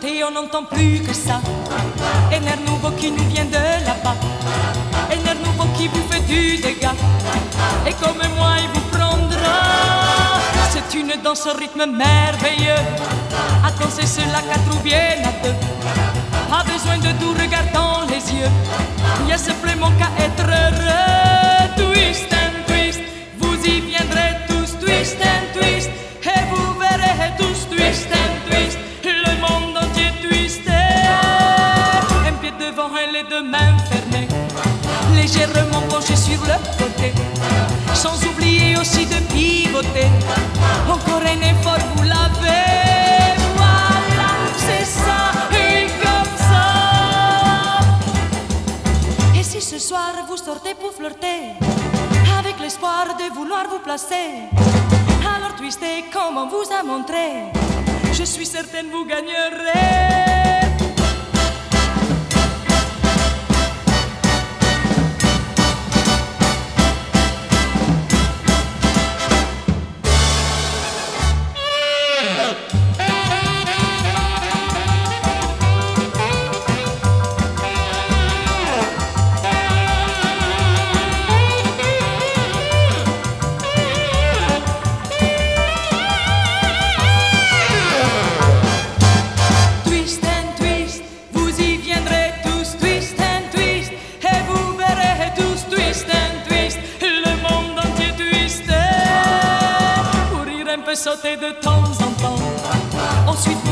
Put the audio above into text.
côté, on n'entend plus que ça. Un air nouveau qui nous vient de là-bas. Un air nouveau qui vous fait du dégât. Et comme moi, il vous prendra. C'est une danse au rythme merveilleux. À danser cela quatre ou bien à deux. Pas besoin de tout regard dans les yeux. Devant et les deux mains fermées. Légèrement penché sur le côté. Sans oublier aussi de pivoter. Encore un effort, vous l'avez. Voilà, c'est ça, et comme ça. Et si ce soir vous sortez pour flirter, avec l'espoir de vouloir vous placer, alors twistez comme on vous a montré. Je suis certaine vous gagnerez. peut sauter de temps en temps. Ensuite,